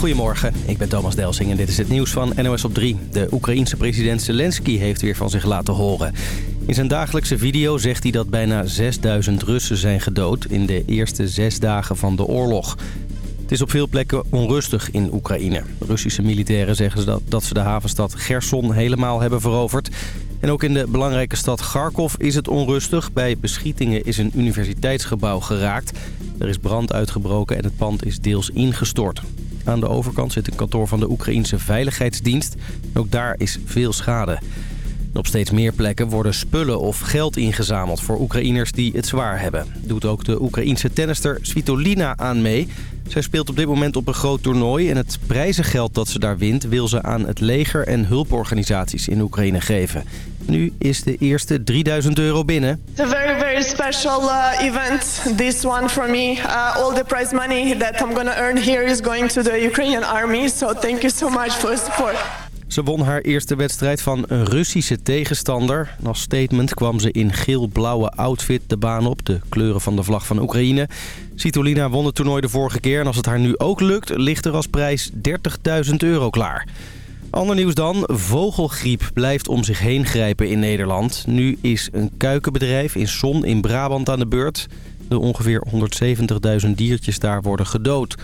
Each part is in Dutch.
Goedemorgen, ik ben Thomas Delsing en dit is het nieuws van NOS op 3. De Oekraïense president Zelensky heeft weer van zich laten horen. In zijn dagelijkse video zegt hij dat bijna 6000 Russen zijn gedood... in de eerste zes dagen van de oorlog. Het is op veel plekken onrustig in Oekraïne. Russische militairen zeggen dat, dat ze de havenstad Gerson helemaal hebben veroverd. En ook in de belangrijke stad Kharkov is het onrustig. Bij beschietingen is een universiteitsgebouw geraakt. Er is brand uitgebroken en het pand is deels ingestort. Aan de overkant zit een kantoor van de Oekraïense Veiligheidsdienst. Ook daar is veel schade. op steeds meer plekken worden spullen of geld ingezameld voor Oekraïners die het zwaar hebben. Doet ook de Oekraïense tennister Svitolina aan mee. Zij speelt op dit moment op een groot toernooi en het prijzengeld dat ze daar wint wil ze aan het leger en hulporganisaties in Oekraïne geven. Nu is de eerste 3000 euro binnen. It's a very very special uh, event. This one for me. Uh, all the prize money that I'm gonna earn here is going to the Ukrainian army. So thank you so much for the support. Ze won haar eerste wedstrijd van een Russische tegenstander. Als statement kwam ze in geel-blauwe outfit de baan op, de kleuren van de vlag van Oekraïne. Citolina won het toernooi de vorige keer en als het haar nu ook lukt, ligt er als prijs 30.000 euro klaar. Ander nieuws dan. Vogelgriep blijft om zich heen grijpen in Nederland. Nu is een kuikenbedrijf in Son in Brabant aan de beurt. De ongeveer 170.000 diertjes daar worden gedood.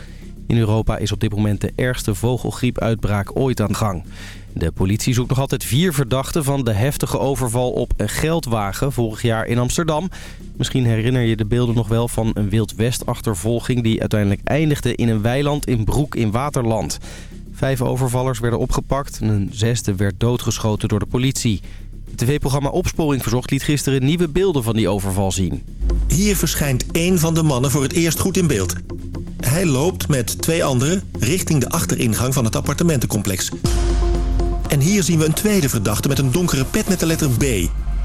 In Europa is op dit moment de ergste vogelgriepuitbraak ooit aan gang. De politie zoekt nog altijd vier verdachten van de heftige overval op een geldwagen vorig jaar in Amsterdam. Misschien herinner je de beelden nog wel van een Wild West-achtervolging die uiteindelijk eindigde in een weiland in Broek in Waterland. Vijf overvallers werden opgepakt en een zesde werd doodgeschoten door de politie. Het tv-programma Opsporing Verzocht liet gisteren nieuwe beelden van die overval zien. Hier verschijnt één van de mannen voor het eerst goed in beeld. Hij loopt met twee anderen richting de achteringang van het appartementencomplex. En hier zien we een tweede verdachte met een donkere pet met de letter B.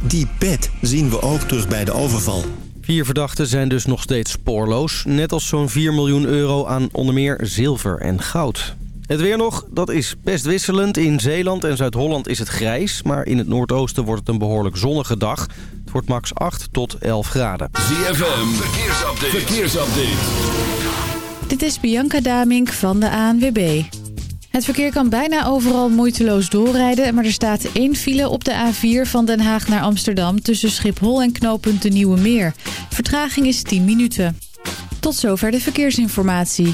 Die pet zien we ook terug bij de overval. Vier verdachten zijn dus nog steeds spoorloos. Net als zo'n 4 miljoen euro aan onder meer zilver en goud. Het weer nog, dat is best wisselend. In Zeeland en Zuid-Holland is het grijs, maar in het noordoosten wordt het een behoorlijk zonnige dag. Het wordt max 8 tot 11 graden. ZFM, verkeersupdate. verkeersupdate. Dit is Bianca Damink van de ANWB. Het verkeer kan bijna overal moeiteloos doorrijden... maar er staat één file op de A4 van Den Haag naar Amsterdam... tussen Schiphol en knooppunt de Nieuwe Meer. Vertraging is 10 minuten. Tot zover de verkeersinformatie.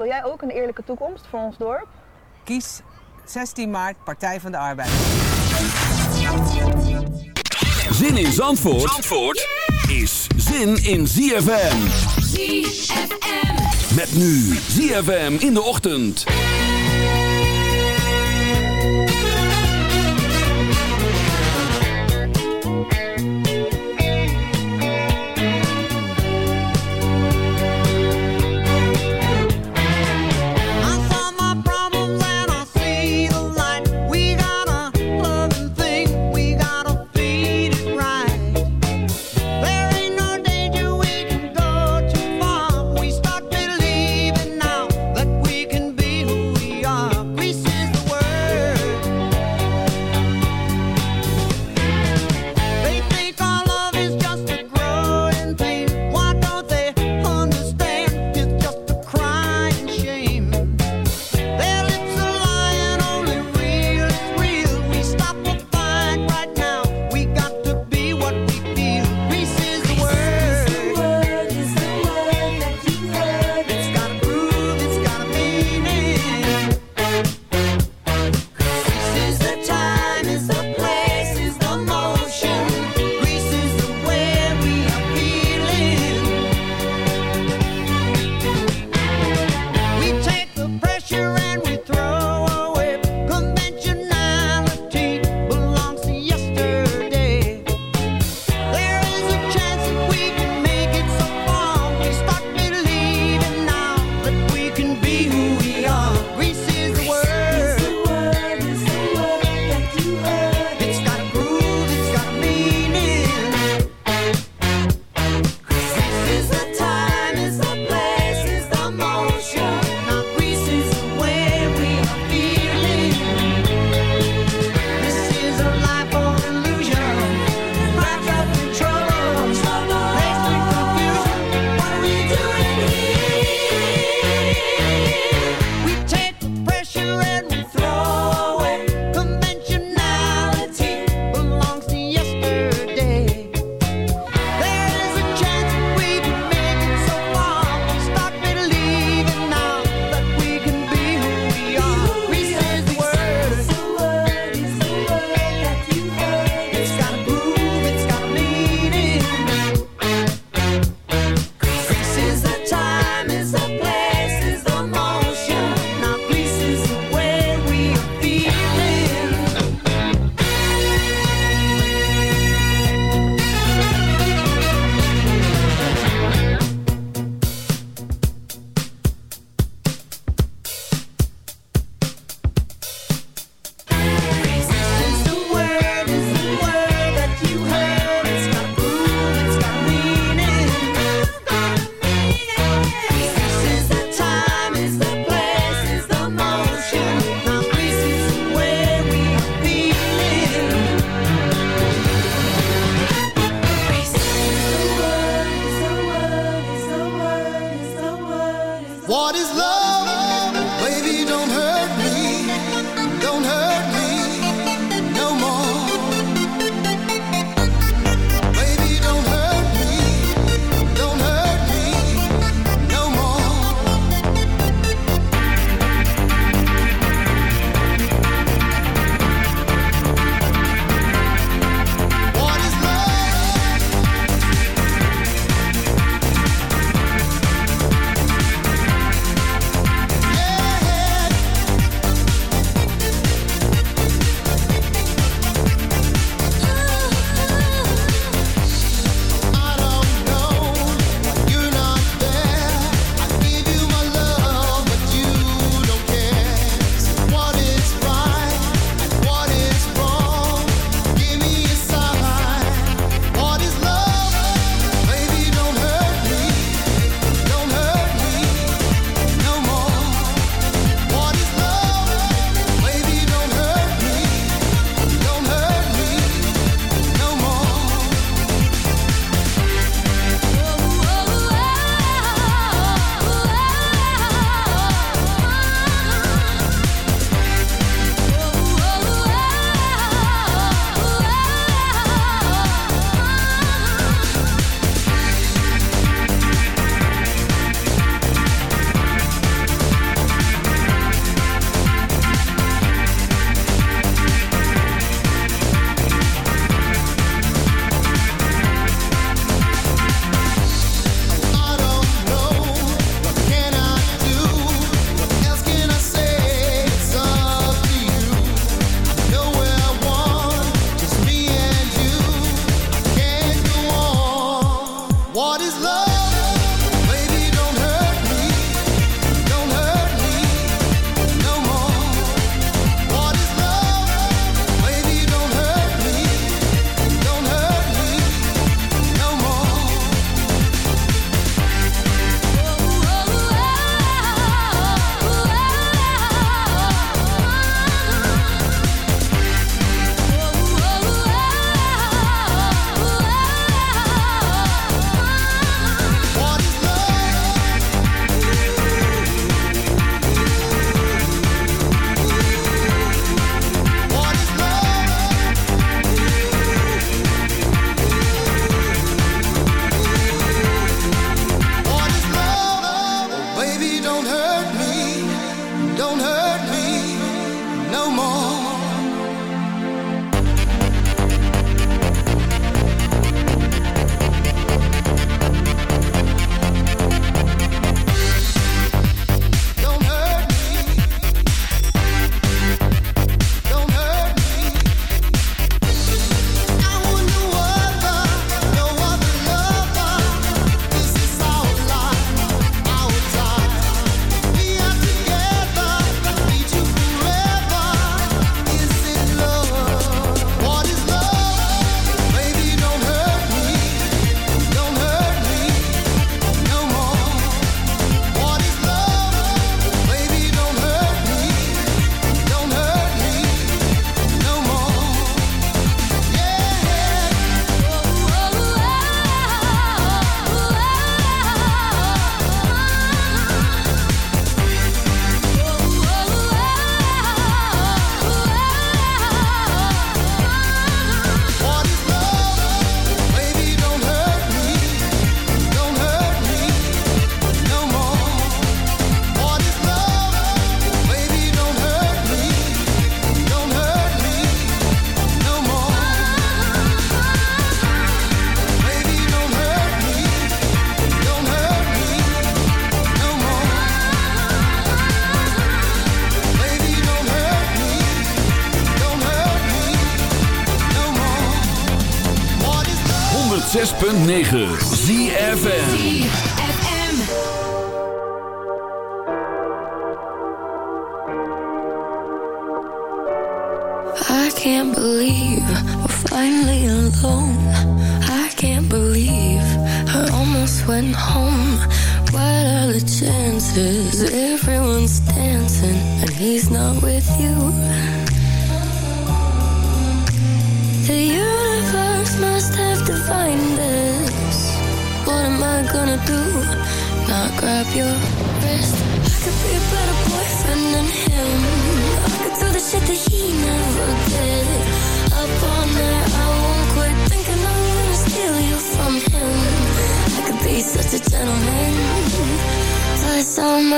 Wil jij ook een eerlijke toekomst voor ons dorp? Kies 16 maart Partij van de Arbeid. Zin in Zandvoort, Zandvoort is zin in ZFM. ZFM. Met nu ZFM in de ochtend. 106.9 ZFN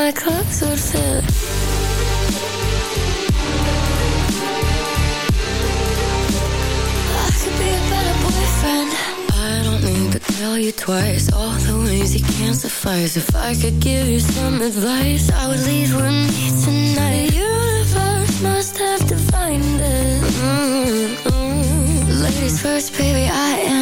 my clothes would fit. I could be a better boyfriend. I don't need to tell you twice all the ways you can't suffice. If I could give you some advice, I would leave with me tonight. The universe must have divined it. Mm-hmm. Ladies first, baby, I insist.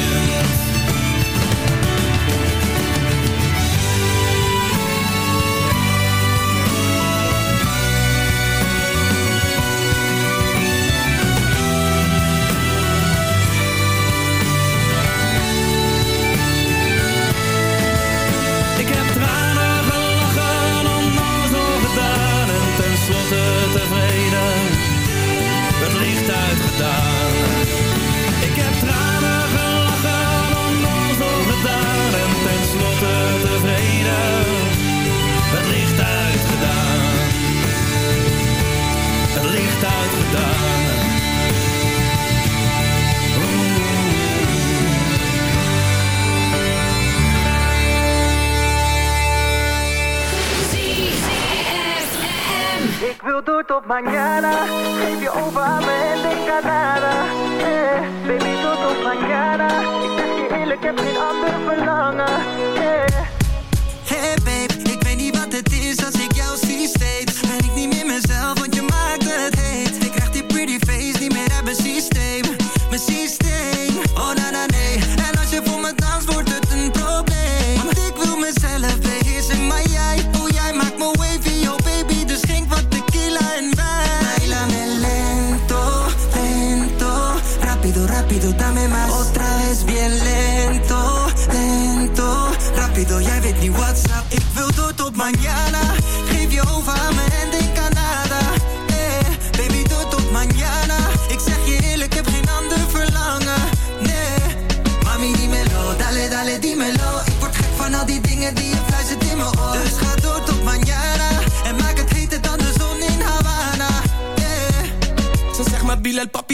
Mañana.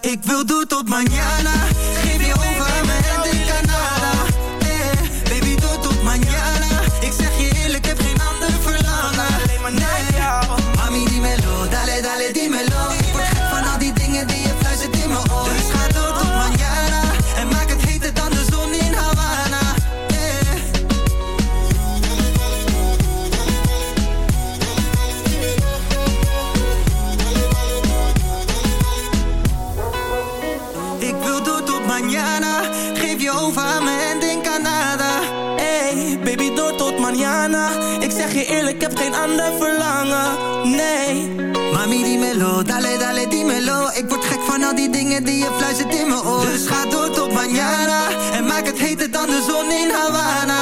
Ik wil door tot mañana. Geef je over mij. Aan ander verlangen, nee. Mami, die melo, dale, dale, die melo Ik word gek van al die dingen die je fluistert in mijn oor. Dus ga door tot mañana En maak het heter dan de zon in Havana.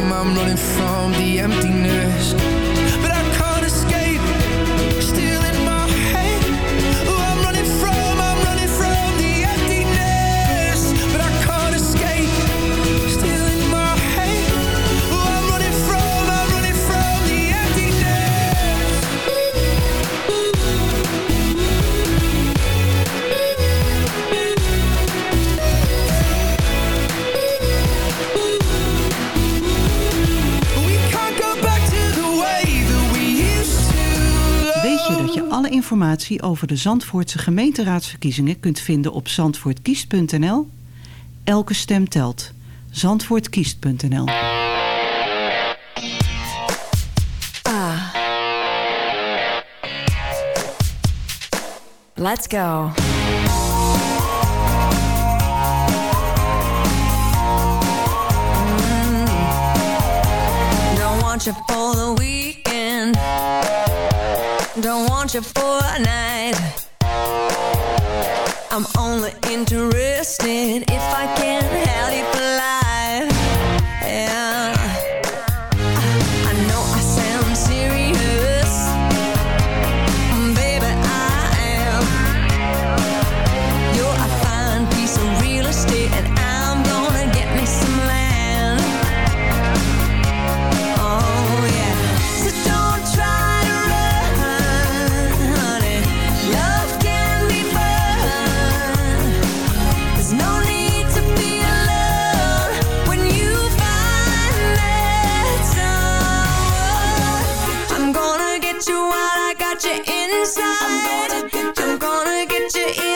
home, I'm running from the emptiness. informatie over de Zandvoortse gemeenteraadsverkiezingen kunt vinden op zandvoortkiest.nl. Elke stem telt. Zandvoortkiest.nl. Ah. Let's go. Mm. Don't want you for the weekend. don't want you for a night. I'm only interested put you in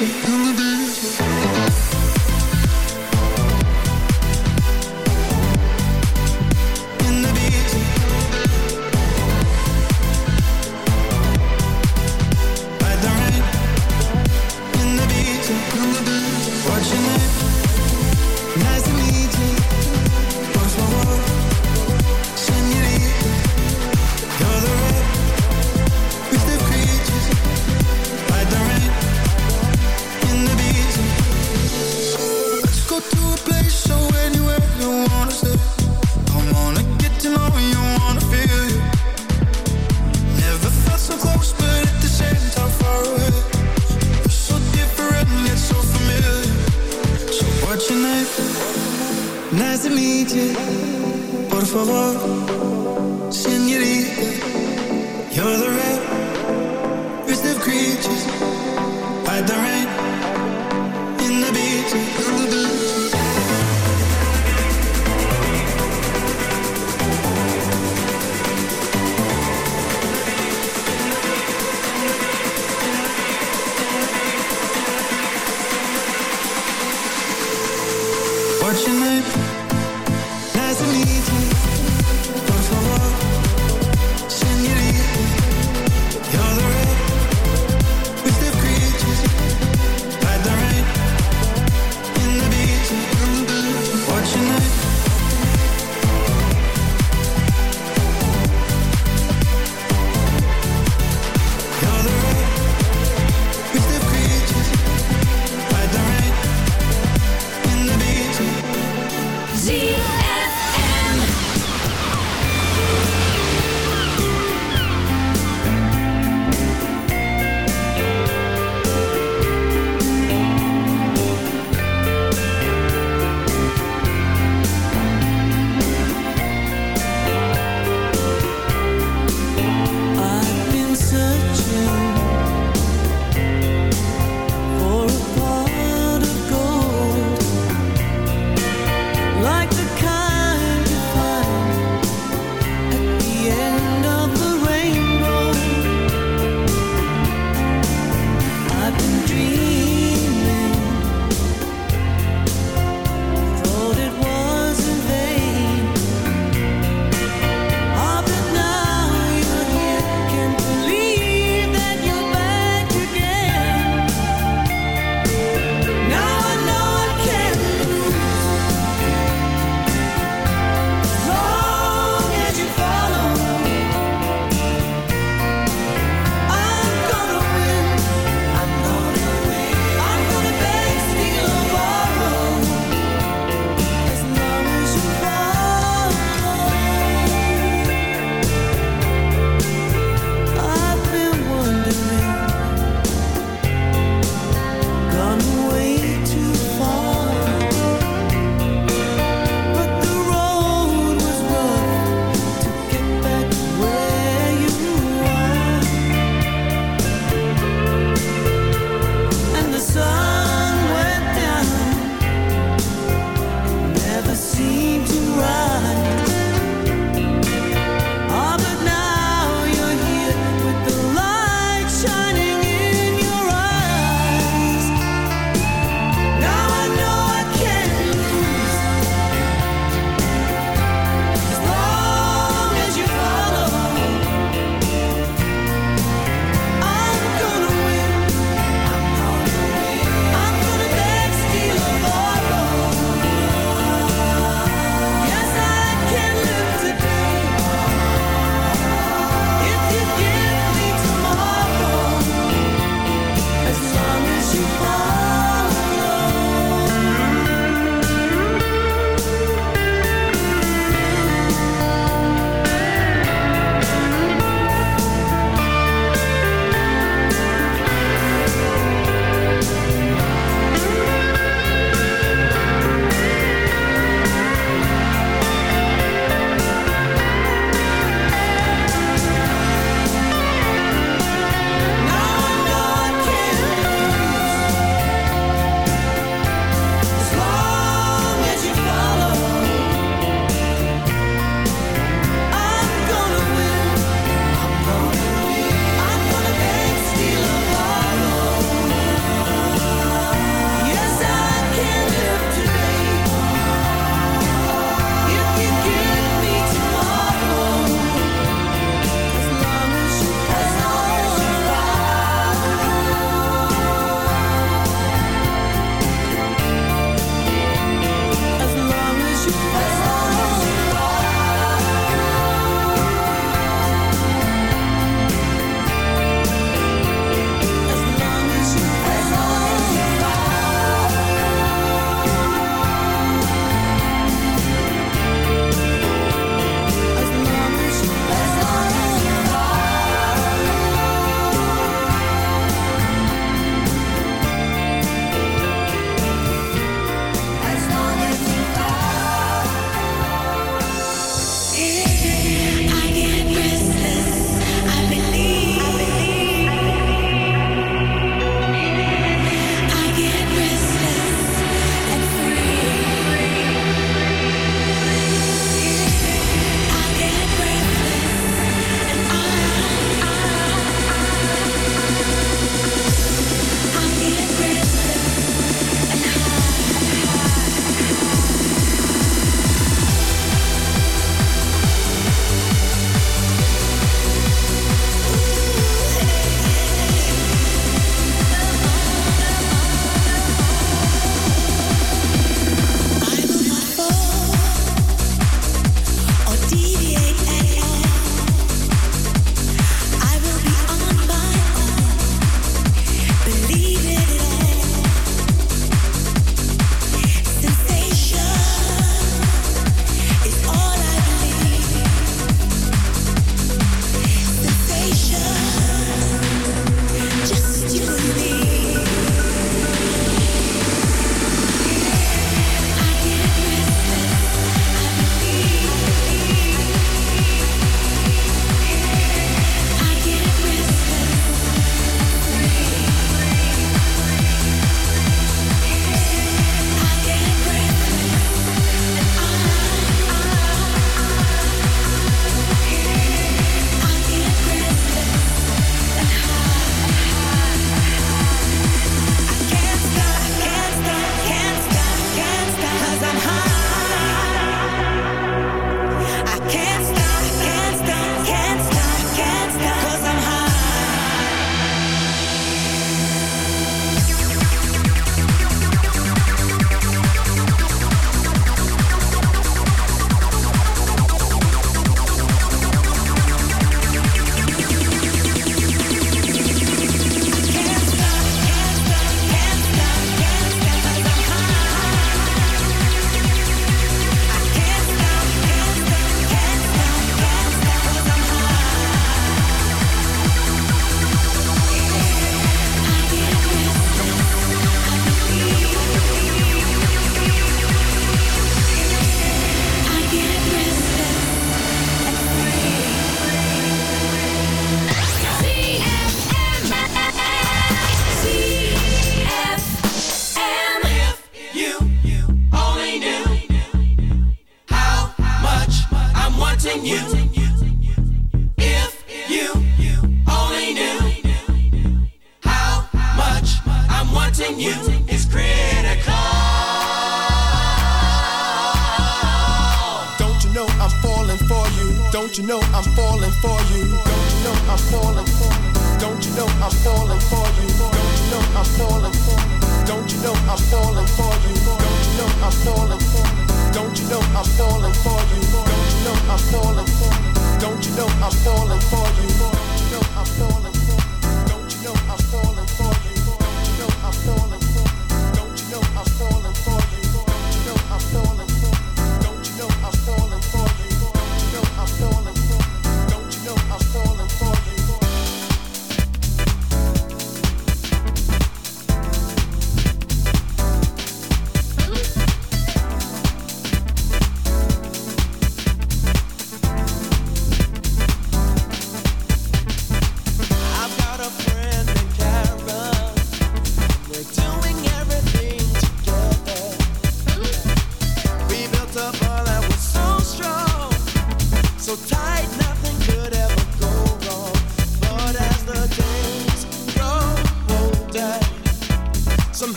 the beach. In the beach.